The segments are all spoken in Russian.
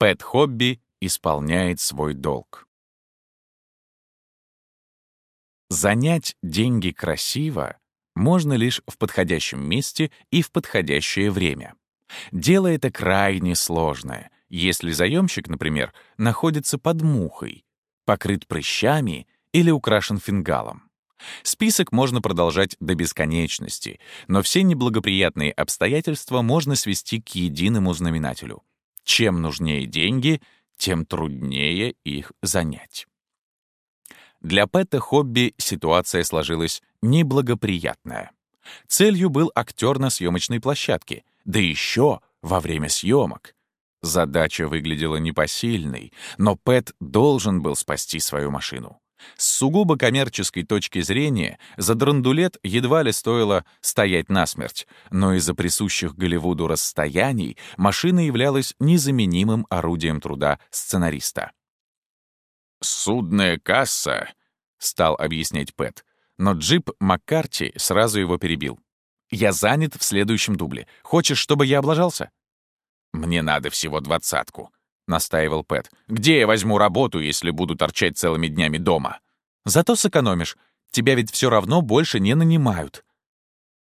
Пэт Хобби исполняет свой долг. Занять деньги красиво можно лишь в подходящем месте и в подходящее время. Дело это крайне сложное, если заемщик, например, находится под мухой, покрыт прыщами или украшен фингалом. Список можно продолжать до бесконечности, но все неблагоприятные обстоятельства можно свести к единому знаменателю. Чем нужнее деньги, тем труднее их занять. Для Пэта Хобби ситуация сложилась неблагоприятная. Целью был актер на съемочной площадке, да еще во время съемок. Задача выглядела непосильной, но Пэт должен был спасти свою машину. С сугубо коммерческой точки зрения за драндулет едва ли стоило стоять насмерть, но из-за присущих Голливуду расстояний машина являлась незаменимым орудием труда сценариста. «Судная касса», — стал объяснять Пэт, но джип Маккарти сразу его перебил. «Я занят в следующем дубле. Хочешь, чтобы я облажался?» «Мне надо всего двадцатку», — настаивал Пэт. «Где я возьму работу, если буду торчать целыми днями дома?» «Зато сэкономишь. Тебя ведь все равно больше не нанимают.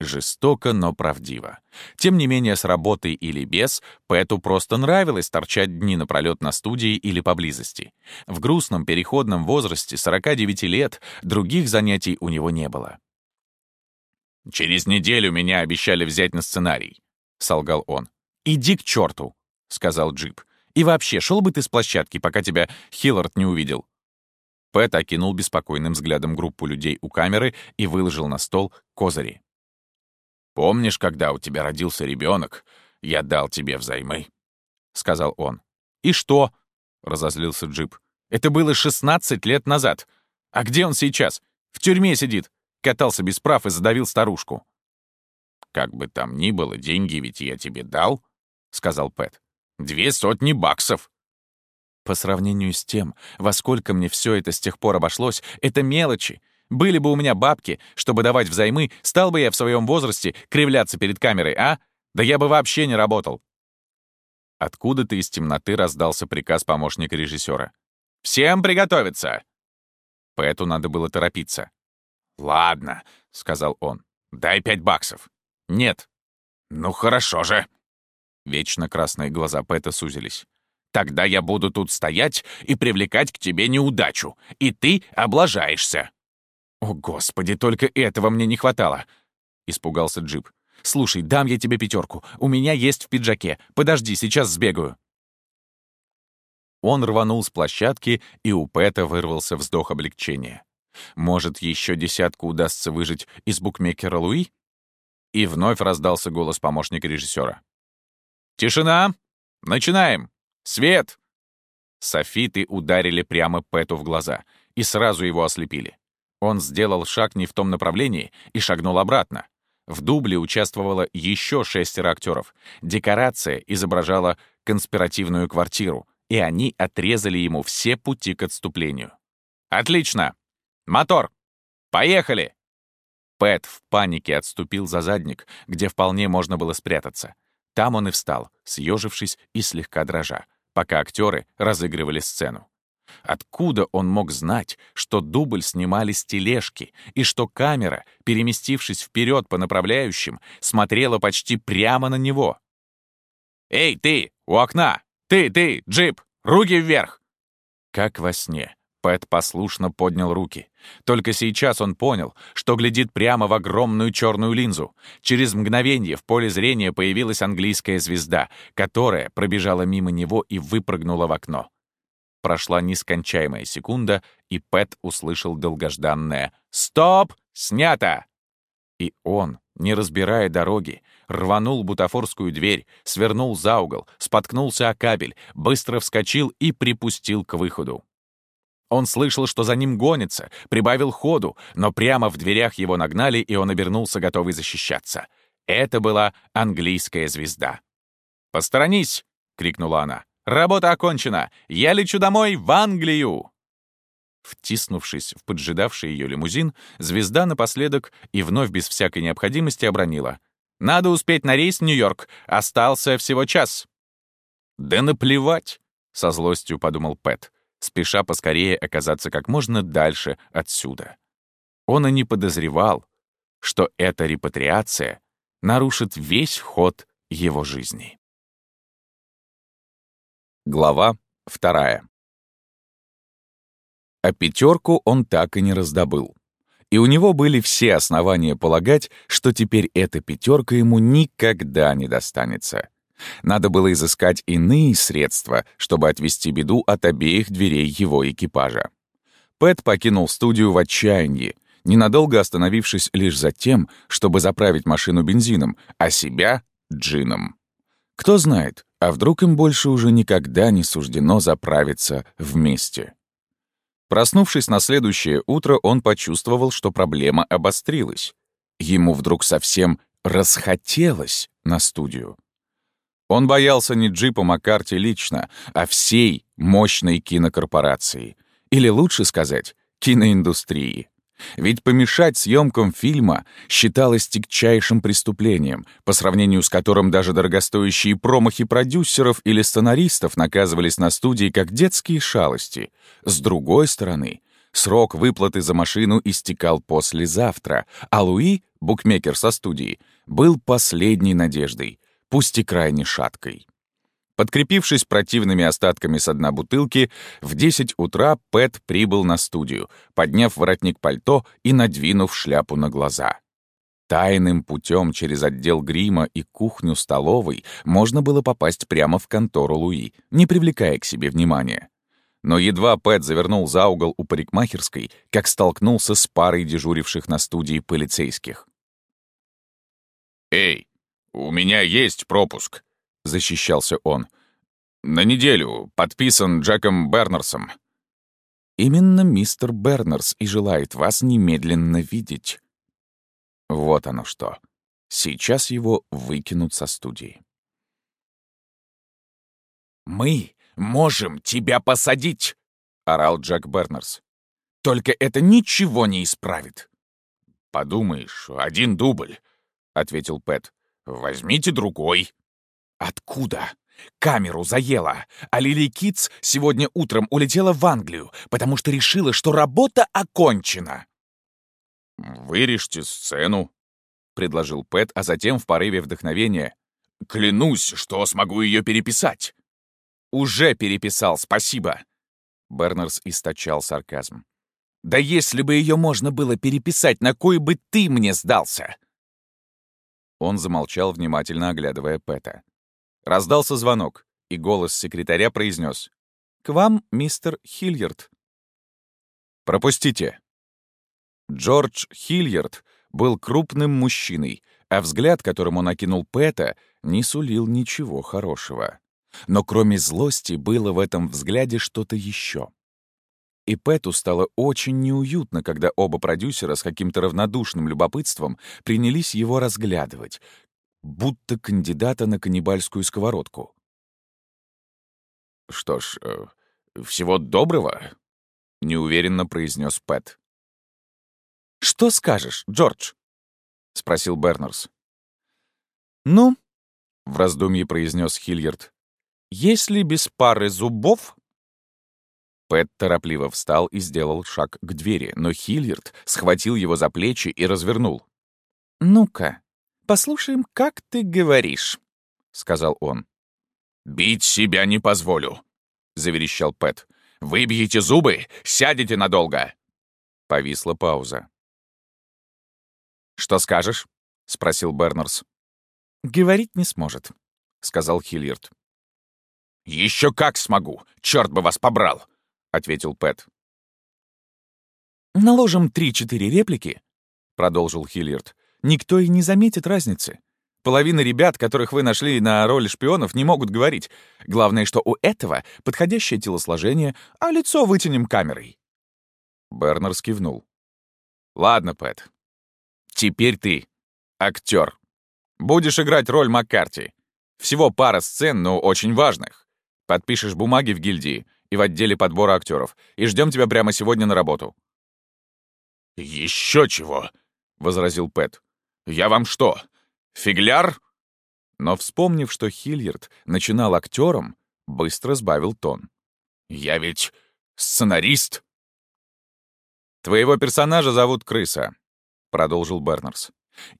Жестоко, но правдиво. Тем не менее, с работой или без, Пэту просто нравилось торчать дни напролет на студии или поблизости. В грустном переходном возрасте 49 лет других занятий у него не было. «Через неделю меня обещали взять на сценарий», — солгал он. «Иди к черту», — сказал Джип. «И вообще, шел бы ты с площадки, пока тебя Хиллард не увидел». Пэт окинул беспокойным взглядом группу людей у камеры и выложил на стол козыри. «Помнишь, когда у тебя родился ребенок, я дал тебе взаймы?» — сказал он. «И что?» — разозлился Джип. «Это было 16 лет назад. А где он сейчас? В тюрьме сидит. Катался без прав и задавил старушку». «Как бы там ни было, деньги ведь я тебе дал», — сказал Пэт. «Две сотни баксов». По сравнению с тем, во сколько мне все это с тех пор обошлось, это мелочи. Были бы у меня бабки, чтобы давать взаймы, стал бы я в своем возрасте кривляться перед камерой, а? Да я бы вообще не работал. Откуда-то из темноты раздался приказ помощника режиссера. «Всем приготовиться!» Пэту надо было торопиться. «Ладно», — сказал он, — «дай пять баксов». «Нет». «Ну хорошо же». Вечно красные глаза Пэта сузились. «Тогда я буду тут стоять и привлекать к тебе неудачу, и ты облажаешься». «О, Господи, только этого мне не хватало!» — испугался Джип. «Слушай, дам я тебе пятерку. У меня есть в пиджаке. Подожди, сейчас сбегаю». Он рванул с площадки, и у Пэта вырвался вздох облегчения. Может, еще десятку удастся выжить из букмекера Луи? И вновь раздался голос помощника режиссера. «Тишина! Начинаем! Свет!» Софиты ударили прямо Пэту в глаза и сразу его ослепили. Он сделал шаг не в том направлении и шагнул обратно. В дубле участвовало еще шестеро актеров. Декорация изображала конспиративную квартиру, и они отрезали ему все пути к отступлению. «Отлично! Мотор! Поехали!» Пэт в панике отступил за задник, где вполне можно было спрятаться. Там он и встал, съежившись и слегка дрожа, пока актеры разыгрывали сцену. Откуда он мог знать, что дубль снимали с тележки, и что камера, переместившись вперед по направляющим, смотрела почти прямо на него? «Эй, ты, у окна! Ты, ты, джип! Руки вверх!» Как во сне, Пэт послушно поднял руки. Только сейчас он понял, что глядит прямо в огромную черную линзу. Через мгновение в поле зрения появилась английская звезда, которая пробежала мимо него и выпрыгнула в окно. Прошла нескончаемая секунда, и Пэт услышал долгожданное «Стоп! Снято!» И он, не разбирая дороги, рванул бутафорскую дверь, свернул за угол, споткнулся о кабель, быстро вскочил и припустил к выходу. Он слышал, что за ним гонится, прибавил ходу, но прямо в дверях его нагнали, и он обернулся, готовый защищаться. Это была английская звезда. «Посторонись!» — крикнула она. Работа окончена! Я лечу домой в Англию!» Втиснувшись в поджидавший ее лимузин, звезда напоследок и вновь без всякой необходимости обронила. «Надо успеть на рейс в Нью-Йорк. Остался всего час». «Да наплевать!» со злостью подумал Пэт, спеша поскорее оказаться как можно дальше отсюда. Он и не подозревал, что эта репатриация нарушит весь ход его жизни. Глава вторая. А пятерку он так и не раздобыл. И у него были все основания полагать, что теперь эта пятерка ему никогда не достанется. Надо было изыскать иные средства, чтобы отвести беду от обеих дверей его экипажа. Пэт покинул студию в отчаянии, ненадолго остановившись лишь за тем, чтобы заправить машину бензином, а себя — джином. Кто знает, а вдруг им больше уже никогда не суждено заправиться вместе. Проснувшись на следующее утро, он почувствовал, что проблема обострилась. Ему вдруг совсем расхотелось на студию. Он боялся не джипа Маккарти лично, а всей мощной кинокорпорации. Или лучше сказать, киноиндустрии. Ведь помешать съемкам фильма считалось тягчайшим преступлением, по сравнению с которым даже дорогостоящие промахи продюсеров или сценаристов наказывались на студии как детские шалости. С другой стороны, срок выплаты за машину истекал послезавтра, а Луи, букмекер со студии, был последней надеждой, пусть и крайне шаткой. Подкрепившись противными остатками с дна бутылки, в 10 утра Пэт прибыл на студию, подняв воротник пальто и надвинув шляпу на глаза. Тайным путем через отдел грима и кухню столовой можно было попасть прямо в контору Луи, не привлекая к себе внимания. Но едва Пэт завернул за угол у парикмахерской, как столкнулся с парой дежуривших на студии полицейских. «Эй, у меня есть пропуск», — защищался он. «На неделю, подписан Джеком Бернерсом». «Именно мистер Бернерс и желает вас немедленно видеть». Вот оно что. Сейчас его выкинут со студии. «Мы можем тебя посадить!» — орал Джек Бернерс. «Только это ничего не исправит». «Подумаешь, один дубль», — ответил Пэт. «Возьмите другой». Откуда? Камеру заело, а Лили Китс сегодня утром улетела в Англию, потому что решила, что работа окончена. «Вырежьте сцену», — предложил Пэт, а затем в порыве вдохновения. «Клянусь, что смогу ее переписать». «Уже переписал, спасибо», — Бернерс источал сарказм. «Да если бы ее можно было переписать, на кой бы ты мне сдался?» Он замолчал, внимательно оглядывая Пэта. Раздался звонок, и голос секретаря произнес: «К вам, мистер Хильярд». «Пропустите». Джордж Хильярд был крупным мужчиной, а взгляд, которым он окинул Пэта, не сулил ничего хорошего. Но кроме злости было в этом взгляде что-то еще. И Пэту стало очень неуютно, когда оба продюсера с каким-то равнодушным любопытством принялись его разглядывать, будто кандидата на каннибальскую сковородку. «Что ж, э, всего доброго», — неуверенно произнес Пэт. «Что скажешь, Джордж?» — спросил Бернерс. «Ну», — в раздумье произнес Хильярд, «если без пары зубов...» Пэт торопливо встал и сделал шаг к двери, но Хильярд схватил его за плечи и развернул. «Ну-ка, Послушаем, как ты говоришь», — сказал он. «Бить себя не позволю», — заверещал Пэт. «Выбьете зубы, сядете надолго». Повисла пауза. «Что скажешь?» — спросил Бернерс. «Говорить не сможет», — сказал Хиллиард. «Еще как смогу! Черт бы вас побрал!» — ответил Пэт. «Наложим три-четыре реплики», — продолжил Хиллиард, никто и не заметит разницы. Половина ребят, которых вы нашли на роли шпионов, не могут говорить. Главное, что у этого подходящее телосложение, а лицо вытянем камерой». Бернер кивнул. «Ладно, Пэт. Теперь ты актер. Будешь играть роль Маккарти. Всего пара сцен, но очень важных. Подпишешь бумаги в гильдии и в отделе подбора актеров, и ждем тебя прямо сегодня на работу». «Еще чего!» — возразил Пэт. «Я вам что, фигляр?» Но вспомнив, что Хильярд начинал актером, быстро сбавил тон. «Я ведь сценарист!» «Твоего персонажа зовут Крыса», — продолжил Бернерс.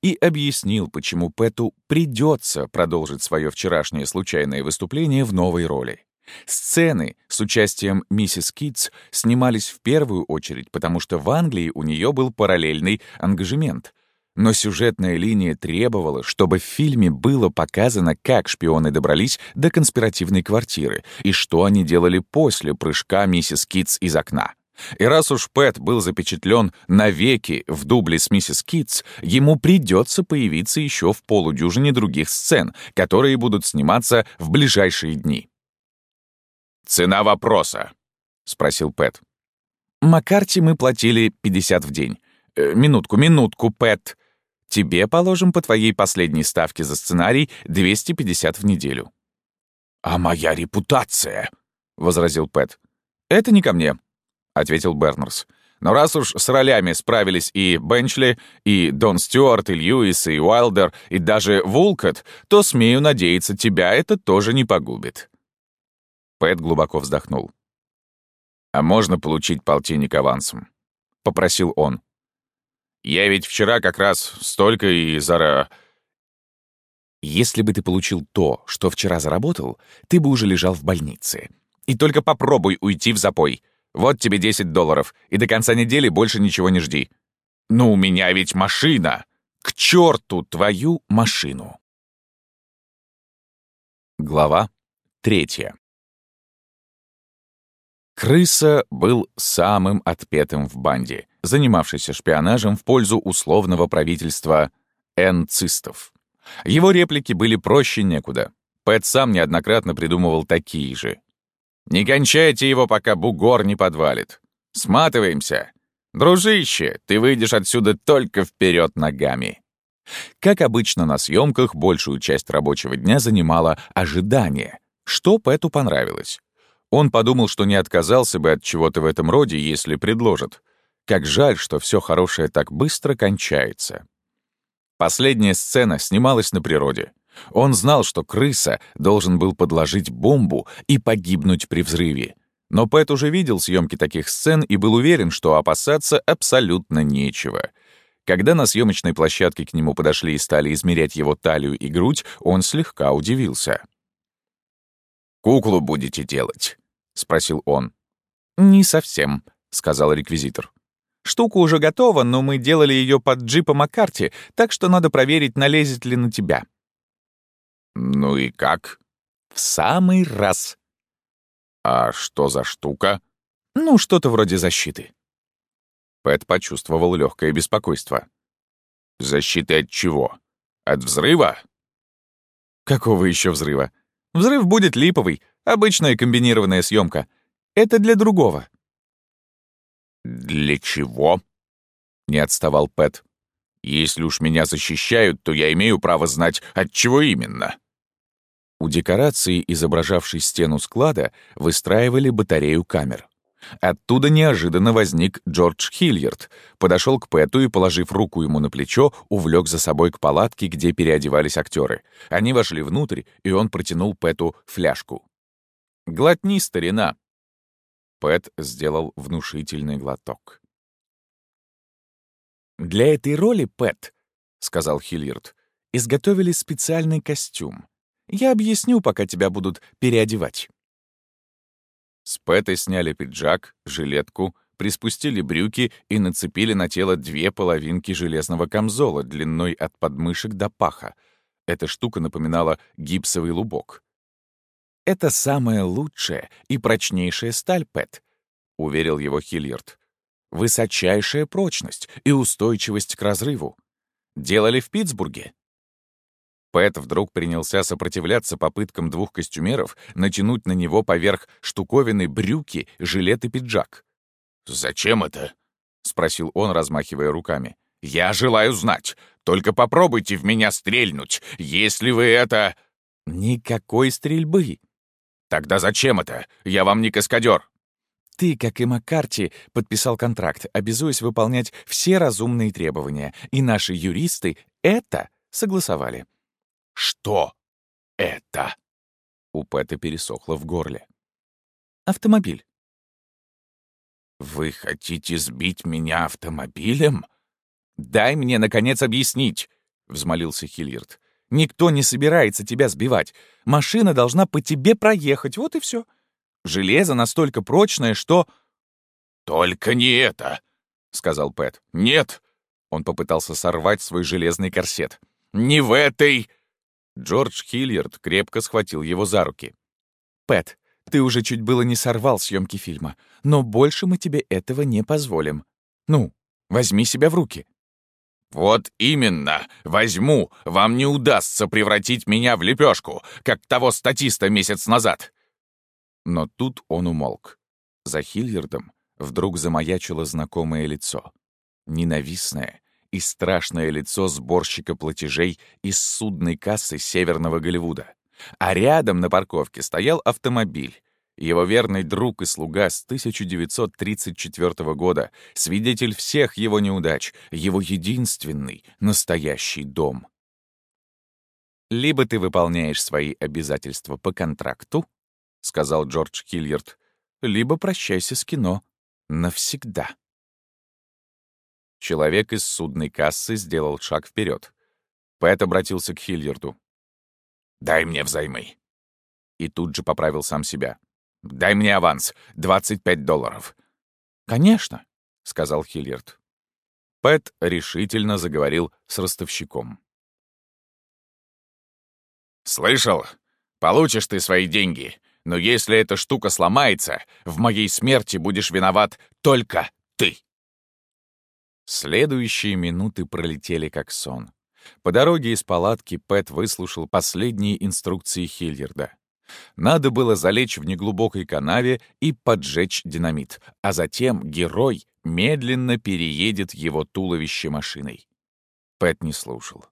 И объяснил, почему Пэту придется продолжить свое вчерашнее случайное выступление в новой роли. Сцены с участием миссис Китс снимались в первую очередь, потому что в Англии у нее был параллельный ангажемент. Но сюжетная линия требовала, чтобы в фильме было показано, как шпионы добрались до конспиративной квартиры и что они делали после прыжка миссис Китс из окна. И раз уж Пэт был запечатлен навеки в дубле с миссис Китс, ему придется появиться еще в полудюжине других сцен, которые будут сниматься в ближайшие дни. «Цена вопроса», — спросил Пэт. «Маккарти мы платили 50 в день. Э, минутку, минутку, Пэт. Тебе положим по твоей последней ставке за сценарий 250 в неделю». «А моя репутация?» — возразил Пэт. «Это не ко мне», — ответил Бернерс. «Но раз уж с ролями справились и Бенчли, и Дон Стюарт, и Льюис, и Уайлдер, и даже Вулкот, то, смею надеяться, тебя это тоже не погубит». Пэт глубоко вздохнул. «А можно получить полтинник авансом?» — попросил он. «Я ведь вчера как раз столько и зара...» «Если бы ты получил то, что вчера заработал, ты бы уже лежал в больнице. И только попробуй уйти в запой. Вот тебе 10 долларов, и до конца недели больше ничего не жди. Ну, у меня ведь машина! К черту твою машину!» Глава третья. Крыса был самым отпетым в банде, занимавшийся шпионажем в пользу условного правительства энцистов. Его реплики были проще некуда. Пэт сам неоднократно придумывал такие же. «Не кончайте его, пока бугор не подвалит. Сматываемся. Дружище, ты выйдешь отсюда только вперед ногами». Как обычно на съемках, большую часть рабочего дня занимало ожидание, что Пэту понравилось. Он подумал, что не отказался бы от чего-то в этом роде, если предложат. Как жаль, что все хорошее так быстро кончается. Последняя сцена снималась на природе. Он знал, что крыса должен был подложить бомбу и погибнуть при взрыве. Но Пэт уже видел съемки таких сцен и был уверен, что опасаться абсолютно нечего. Когда на съемочной площадке к нему подошли и стали измерять его талию и грудь, он слегка удивился. «Куклу будете делать?» — спросил он. «Не совсем», — сказал реквизитор. «Штука уже готова, но мы делали ее под джипа Маккарти, так что надо проверить, налезет ли на тебя». «Ну и как?» «В самый раз». «А что за штука?» «Ну, что-то вроде защиты». Пэт почувствовал легкое беспокойство. «Защиты от чего? От взрыва?» «Какого еще взрыва? Взрыв будет липовый, обычная комбинированная съемка. Это для другого». «Для чего?» — не отставал Пэт. «Если уж меня защищают, то я имею право знать, от чего именно». У декорации, изображавшей стену склада, выстраивали батарею камер. Оттуда неожиданно возник Джордж Хильярд, подошел к Пэту и, положив руку ему на плечо, увлек за собой к палатке, где переодевались актеры. Они вошли внутрь, и он протянул Пэту фляжку. «Глотни, старина!» Пэт сделал внушительный глоток. «Для этой роли, Пэт, — сказал Хильярд, — изготовили специальный костюм. Я объясню, пока тебя будут переодевать». С Пэта сняли пиджак, жилетку, приспустили брюки и нацепили на тело две половинки железного камзола длиной от подмышек до паха. Эта штука напоминала гипсовый лубок. «Это самая лучшая и прочнейшая сталь, Пэт», — уверил его Хильярд. «Высочайшая прочность и устойчивость к разрыву. Делали в Питтсбурге. Пэт вдруг принялся сопротивляться попыткам двух костюмеров натянуть на него поверх штуковины брюки, жилет и пиджак. «Зачем это?» — спросил он, размахивая руками. «Я желаю знать. Только попробуйте в меня стрельнуть, если вы это...» «Никакой стрельбы». «Тогда зачем это? Я вам не каскадер». Ты, как и Маккарти, подписал контракт, обязуясь выполнять все разумные требования, и наши юристы это согласовали. «Что это?» У Пэта пересохло в горле. «Автомобиль». «Вы хотите сбить меня автомобилем?» «Дай мне, наконец, объяснить», — взмолился Хильярд. «Никто не собирается тебя сбивать. Машина должна по тебе проехать, вот и все. Железо настолько прочное, что...» «Только не это!» — сказал Пэт. «Нет!» Он попытался сорвать свой железный корсет. «Не в этой...» Джордж Хильярд крепко схватил его за руки. «Пэт, ты уже чуть было не сорвал съемки фильма, но больше мы тебе этого не позволим. Ну, возьми себя в руки». «Вот именно! Возьму! Вам не удастся превратить меня в лепешку, как того статиста месяц назад!» Но тут он умолк. За Хильярдом вдруг замаячило знакомое лицо. Ненавистное и страшное лицо сборщика платежей из судной кассы Северного Голливуда. А рядом на парковке стоял автомобиль, его верный друг и слуга с 1934 года, свидетель всех его неудач, его единственный настоящий дом. «Либо ты выполняешь свои обязательства по контракту», — сказал Джордж Хильярд, «либо прощайся с кино навсегда». Человек из судной кассы сделал шаг вперед. Пэт обратился к Хильярду. «Дай мне взаймы». И тут же поправил сам себя. Дай мне аванс. 25 долларов». «Конечно», — сказал Хиллиард. Пэт решительно заговорил с ростовщиком. «Слышал? Получишь ты свои деньги, но если эта штука сломается, в моей смерти будешь виноват только ты». Следующие минуты пролетели как сон. По дороге из палатки Пэт выслушал последние инструкции Хиллиарда. Надо было залечь в неглубокой канаве и поджечь динамит, а затем герой медленно переедет его туловище машиной. Пэт не слушал.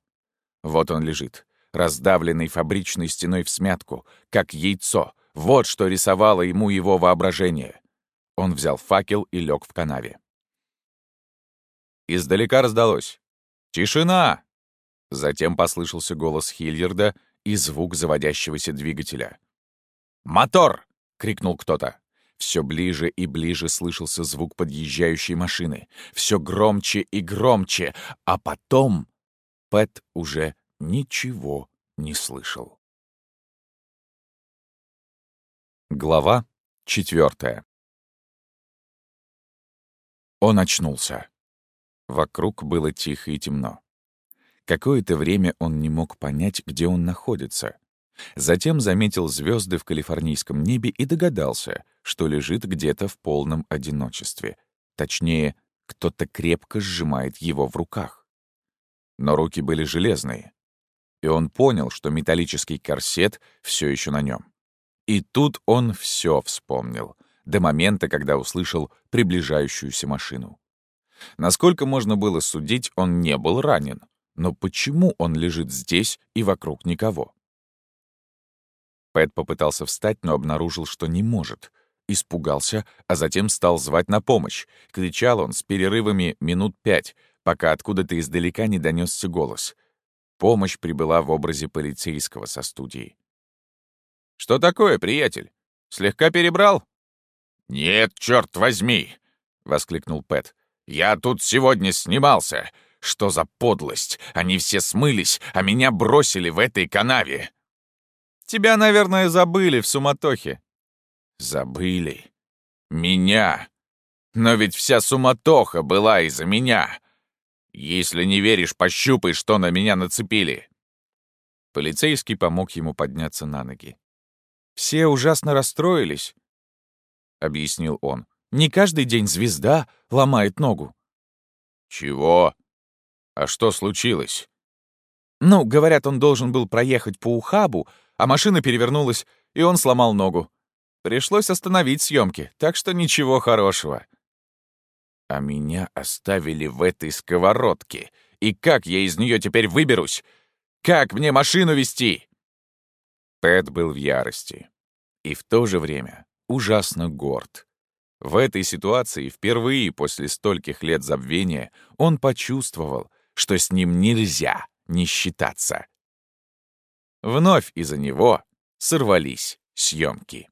Вот он лежит, раздавленный фабричной стеной в смятку, как яйцо. Вот что рисовало ему его воображение. Он взял факел и лег в канаве. Издалека раздалось. «Тишина!» Затем послышался голос Хильярда и звук заводящегося двигателя. «Мотор!» — крикнул кто-то. Все ближе и ближе слышался звук подъезжающей машины. Все громче и громче. А потом Пэт уже ничего не слышал. Глава четвертая. Он очнулся. Вокруг было тихо и темно. Какое-то время он не мог понять, где он находится. Затем заметил звезды в калифорнийском небе и догадался, что лежит где-то в полном одиночестве. Точнее, кто-то крепко сжимает его в руках. Но руки были железные, и он понял, что металлический корсет все еще на нем. И тут он все вспомнил, до момента, когда услышал приближающуюся машину. Насколько можно было судить, он не был ранен. Но почему он лежит здесь и вокруг никого? Пэт попытался встать, но обнаружил, что не может. Испугался, а затем стал звать на помощь. Кричал он с перерывами минут пять, пока откуда-то издалека не донесся голос. Помощь прибыла в образе полицейского со студии. «Что такое, приятель? Слегка перебрал?» «Нет, черт возьми!» — воскликнул Пэт. «Я тут сегодня снимался. Что за подлость? Они все смылись, а меня бросили в этой канаве. Тебя, наверное, забыли в суматохе». «Забыли? Меня? Но ведь вся суматоха была из-за меня. Если не веришь, пощупай, что на меня нацепили». Полицейский помог ему подняться на ноги. «Все ужасно расстроились», — объяснил он. «Не каждый день звезда ломает ногу». «Чего? А что случилось?» «Ну, говорят, он должен был проехать по ухабу, а машина перевернулась, и он сломал ногу. Пришлось остановить съемки, так что ничего хорошего. А меня оставили в этой сковородке. И как я из нее теперь выберусь? Как мне машину вести? Пэт был в ярости. И в то же время ужасно горд. В этой ситуации впервые после стольких лет забвения он почувствовал, что с ним нельзя не считаться. Вновь из-за него сорвались съемки.